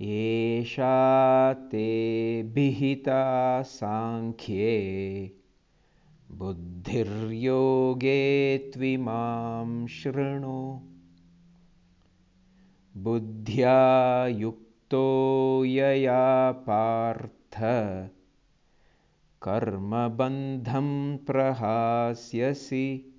एषा ते विहिता साङ्ख्ये बुद्धिर्योगे त्विमां शृणु। बुद्ध्या युक्तो यया पार्थ। कर्मबन्धं प्रहास्यसि।